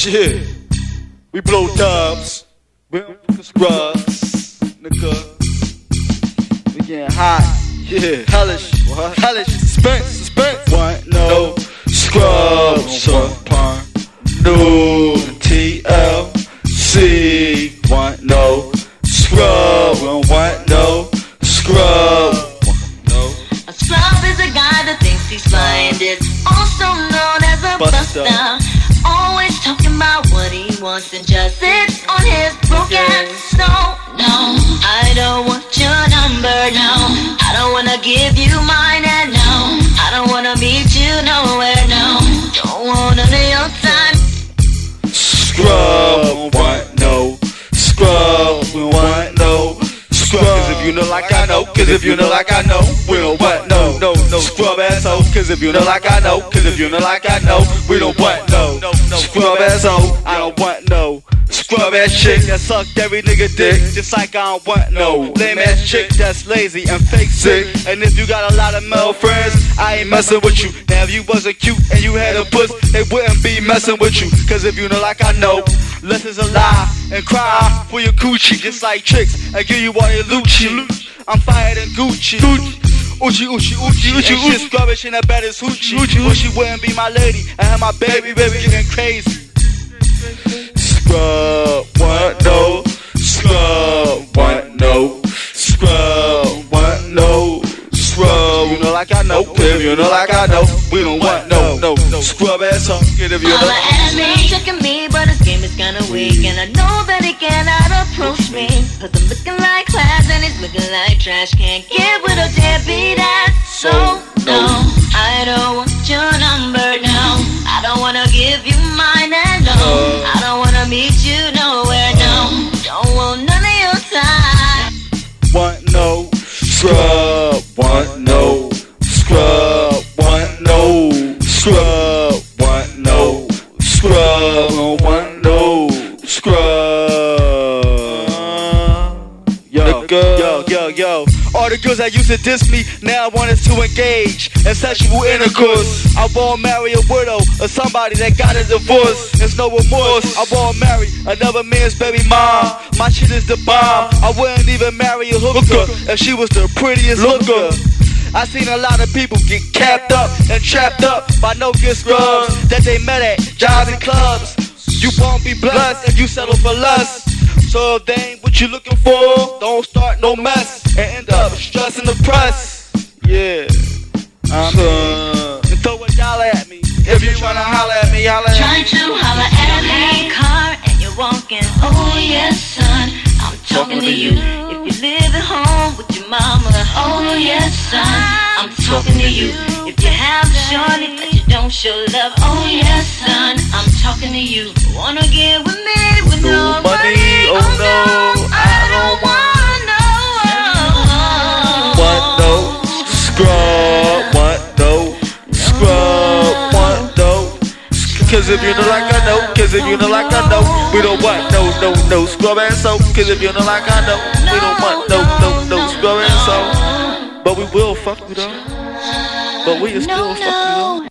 Shit. We blow dubs. We don't fucking scrubs. Nigga. We getting hot. Yeah. Hellish. What? Hellish. Suspense. Suspense. Want no scrubs. Upon no TLC. Want no scrub. Don't want no scrub. No. A scrub is a guy that thinks he's flying. Is also known as a Buster. buster. Always talking about what he wants and just sits on his broken no, no. I don't want your number, no. I don't wanna give you mine, and no. I don't wanna meet you nowhere, no. Don't want none of your time. Scrub. Want no scrub. We want no scrub. Cause if you know like I know. Cause if you know like I know. We don't want no, no, scrub asshole. Cause if you know like I know. Cause if you know like I know. We don't want no, scrub asshole. I don't want no. Scrub ass chick that sucked every nigga dick, just like I don't want no lame ass chick that's lazy and fake sick. And if you got a lot of male friends, I ain't messing with you. Now if you wasn't cute and you had a puss, they wouldn't be messing with you. Cause if you know like I know, less is a lie and cry for your coochie, just like chicks I give you all your Lucci. I'm fired in Gucci. Uchi, Uchi, Uchi, Uchi, Uchi. She's scrubbish in the baddest hoochie. Uchi, Uchi wouldn't be my lady. I have my baby, baby, getting crazy. Scrub, what no? Scrub, what no? Scrub, what no? Scrub, you know like I know. If you know like I know, we don't want no, no, no. Scrub ass up, get if you know. Holla at me, checking me, but his game is kinda weak. And I know that he cannot approach me. Cause I'm looking like class and he's looking like trash. Can't get with a deadbeat ass. So, no, I don't want your number, no. I don't wanna give you mine, and no. Uh. I don't wanna meet you nowhere, no. Don't want none of your time. want no scrub, want no scrub, want no scrub, Yo, yo, yo, yo. All the girls that used to diss me now want us to engage in sexual intercourse. I won't marry a widow or somebody that got a divorce. There's no remorse. I won't marry another man's baby mom. My shit is the bomb. I wouldn't even marry a hooker if she was the prettiest looker. I seen a lot of people get capped up and trapped up by no good scrubs that they met at jobs and clubs. You won't be blessed if you settle for less. So if they ain't what you looking for, don't start no mess and end up stressing the press. Yeah. I mean, and throw a dollar at me. If you tryna holler at me, holler at Trying to holler at me, car, and you're walking. Oh yes, son, I'm talking to you. If you live at home with your mama, oh yes, son, I'm talking to you. If you have a shorty but you don't show love, oh yes, son, I'm talking to you. Wanna get with me Cause if you know like I know, cause if you know like I know, we don't want no, no, no scrub and so. Cause if you know like I know, we don't want no, no, no scrub and so. But we will fuck you though. But we will still fuck you though.